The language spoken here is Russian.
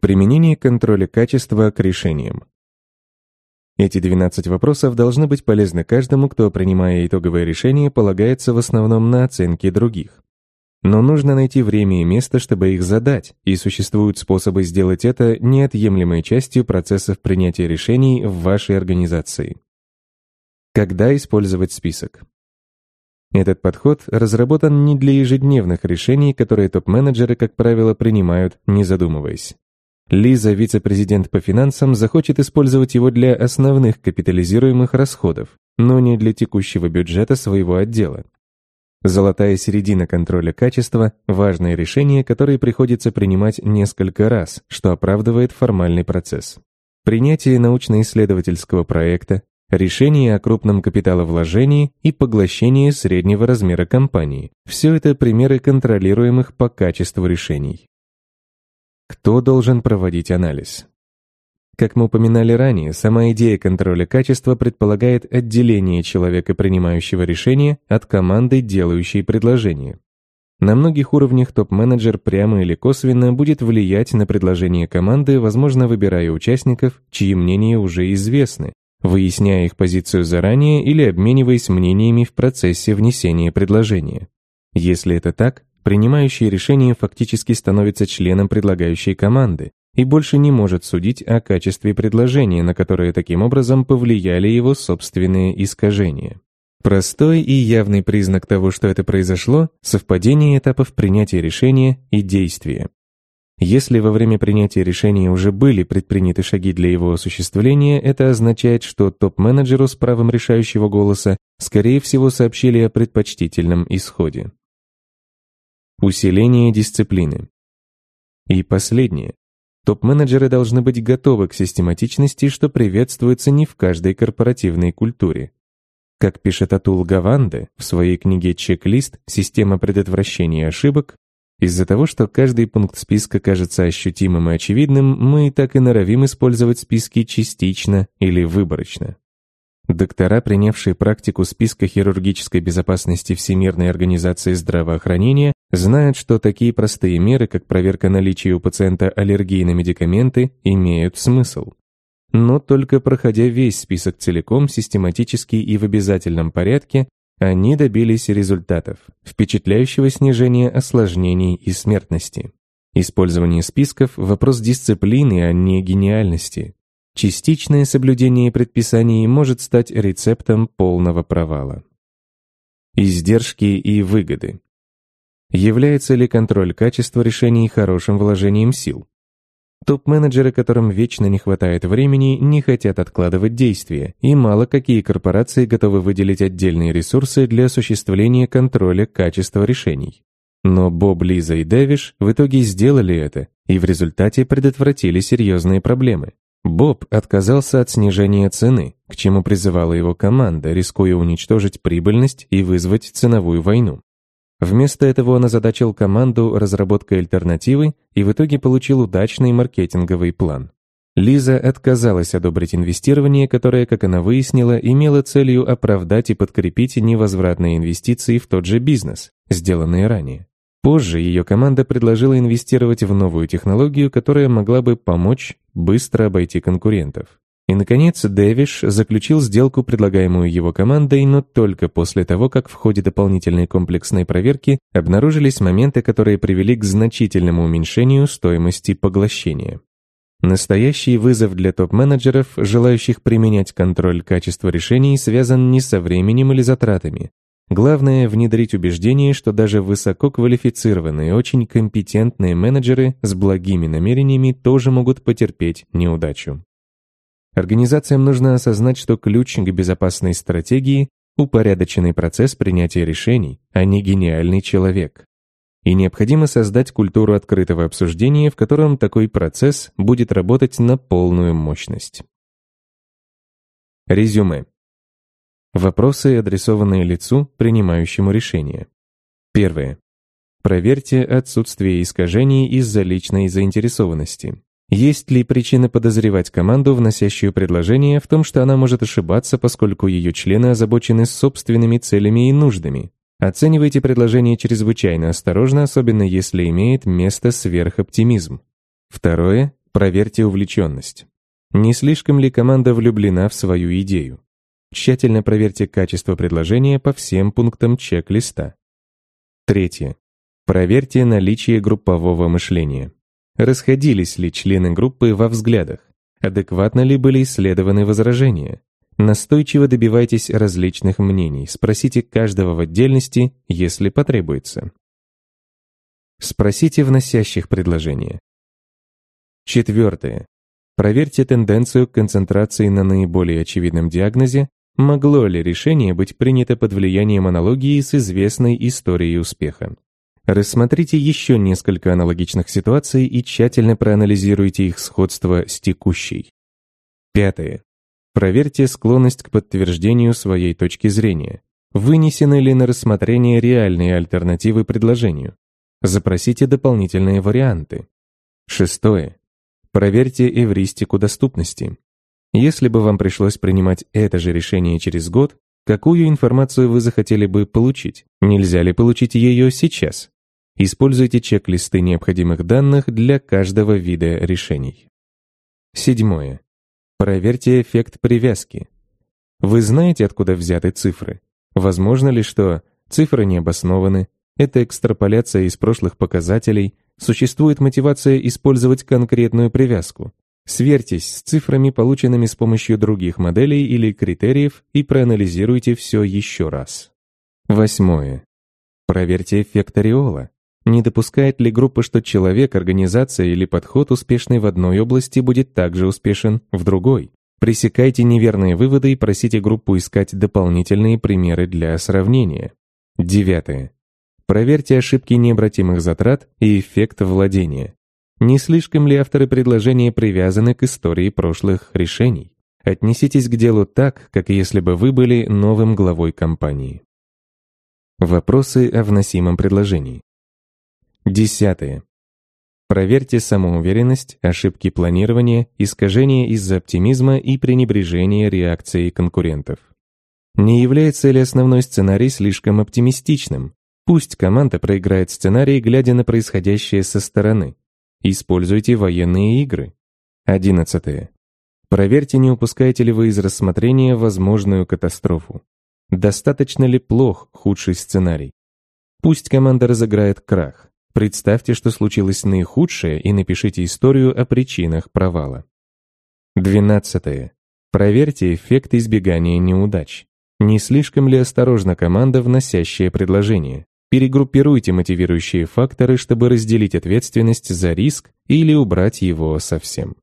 Применение контроля качества к решениям. Эти 12 вопросов должны быть полезны каждому, кто, принимая итоговое решение, полагается в основном на оценки других. Но нужно найти время и место, чтобы их задать, и существуют способы сделать это неотъемлемой частью процессов принятия решений в вашей организации. Когда использовать список? Этот подход разработан не для ежедневных решений, которые топ-менеджеры, как правило, принимают, не задумываясь. Лиза, вице-президент по финансам, захочет использовать его для основных капитализируемых расходов, но не для текущего бюджета своего отдела. Золотая середина контроля качества – важное решение, которое приходится принимать несколько раз, что оправдывает формальный процесс. Принятие научно-исследовательского проекта, решение о крупном капиталовложении и поглощение среднего размера компании – все это примеры контролируемых по качеству решений. Кто должен проводить анализ? Как мы упоминали ранее, сама идея контроля качества предполагает отделение человека, принимающего решение, от команды, делающей предложение. На многих уровнях топ-менеджер прямо или косвенно будет влиять на предложение команды, возможно, выбирая участников, чьи мнения уже известны, выясняя их позицию заранее или обмениваясь мнениями в процессе внесения предложения. Если это так, принимающий решение фактически становится членом предлагающей команды и больше не может судить о качестве предложения, на которое таким образом повлияли его собственные искажения. Простой и явный признак того, что это произошло – совпадение этапов принятия решения и действия. Если во время принятия решения уже были предприняты шаги для его осуществления, это означает, что топ-менеджеру с правом решающего голоса, скорее всего, сообщили о предпочтительном исходе усиление дисциплины. И последнее. Топ-менеджеры должны быть готовы к систематичности, что приветствуется не в каждой корпоративной культуре. Как пишет Атул Гаванде в своей книге «Чек-лист. Система предотвращения ошибок», из-за того, что каждый пункт списка кажется ощутимым и очевидным, мы и так и норовим использовать списки частично или выборочно. Доктора, принявшие практику списка хирургической безопасности Всемирной организации здравоохранения, знают, что такие простые меры, как проверка наличия у пациента аллергии на медикаменты, имеют смысл. Но только проходя весь список целиком, систематически и в обязательном порядке, они добились результатов – впечатляющего снижения осложнений и смертности. Использование списков – вопрос дисциплины, а не гениальности частичное соблюдение предписаний может стать рецептом полного провала. Издержки и выгоды. Является ли контроль качества решений хорошим вложением сил? Топ-менеджеры, которым вечно не хватает времени, не хотят откладывать действия, и мало какие корпорации готовы выделить отдельные ресурсы для осуществления контроля качества решений. Но Боб, Лиза и Дэвиш в итоге сделали это и в результате предотвратили серьезные проблемы. Боб отказался от снижения цены, к чему призывала его команда, рискуя уничтожить прибыльность и вызвать ценовую войну. Вместо этого он озадачил команду разработкой альтернативы и в итоге получил удачный маркетинговый план. Лиза отказалась одобрить инвестирование, которое, как она выяснила, имело целью оправдать и подкрепить невозвратные инвестиции в тот же бизнес, сделанные ранее. Позже ее команда предложила инвестировать в новую технологию, которая могла бы помочь быстро обойти конкурентов. И, наконец, Дэвиш заключил сделку, предлагаемую его командой, но только после того, как в ходе дополнительной комплексной проверки обнаружились моменты, которые привели к значительному уменьшению стоимости поглощения. Настоящий вызов для топ-менеджеров, желающих применять контроль качества решений, связан не со временем или затратами, Главное — внедрить убеждение, что даже высококвалифицированные, очень компетентные менеджеры с благими намерениями тоже могут потерпеть неудачу. Организациям нужно осознать, что ключ к безопасной стратегии — упорядоченный процесс принятия решений, а не гениальный человек. И необходимо создать культуру открытого обсуждения, в котором такой процесс будет работать на полную мощность. Резюме. Вопросы, адресованные лицу, принимающему решение. Первое. Проверьте отсутствие искажений из-за личной заинтересованности. Есть ли причины подозревать команду, вносящую предложение, в том, что она может ошибаться, поскольку ее члены озабочены собственными целями и нуждами? Оценивайте предложение чрезвычайно осторожно, особенно если имеет место сверхоптимизм. Второе. Проверьте увлеченность. Не слишком ли команда влюблена в свою идею? Тщательно проверьте качество предложения по всем пунктам чек-листа. Третье. Проверьте наличие группового мышления. Расходились ли члены группы во взглядах? Адекватно ли были исследованы возражения? Настойчиво добивайтесь различных мнений, спросите каждого в отдельности, если потребуется. Спросите вносящих предложения. Четвертое. Проверьте тенденцию к концентрации на наиболее очевидном диагнозе могло ли решение быть принято под влиянием аналогии с известной историей успеха. Рассмотрите еще несколько аналогичных ситуаций и тщательно проанализируйте их сходство с текущей. Пятое. Проверьте склонность к подтверждению своей точки зрения. Вынесены ли на рассмотрение реальные альтернативы предложению? Запросите дополнительные варианты. Шестое. Проверьте эвристику доступности. Если бы вам пришлось принимать это же решение через год, какую информацию вы захотели бы получить? Нельзя ли получить ее сейчас? Используйте чек-листы необходимых данных для каждого вида решений. Седьмое. Проверьте эффект привязки. Вы знаете, откуда взяты цифры. Возможно ли, что цифры не обоснованы, это экстраполяция из прошлых показателей, существует мотивация использовать конкретную привязку, Сверьтесь с цифрами, полученными с помощью других моделей или критериев, и проанализируйте все еще раз. Восьмое. Проверьте эффект ореола. Не допускает ли группа, что человек, организация или подход, успешный в одной области, будет также успешен в другой? Пресекайте неверные выводы и просите группу искать дополнительные примеры для сравнения. Девятое. Проверьте ошибки необратимых затрат и эффект владения не слишком ли авторы предложения привязаны к истории прошлых решений? Отнеситесь к делу так, как если бы вы были новым главой компании. Вопросы о вносимом предложении. Десятое. Проверьте самоуверенность, ошибки планирования, искажения из-за оптимизма и пренебрежения реакцией конкурентов. Не является ли основной сценарий слишком оптимистичным? Пусть команда проиграет сценарий, глядя на происходящее со стороны, Используйте военные игры. 11. Проверьте, не упускаете ли вы из рассмотрения возможную катастрофу. Достаточно ли плох худший сценарий? Пусть команда разыграет крах. Представьте, что случилось наихудшее, и напишите историю о причинах провала. 12. Проверьте эффект избегания неудач. Не слишком ли осторожна команда, вносящая предложение? Перегруппируйте мотивирующие факторы, чтобы разделить ответственность за риск или убрать его совсем.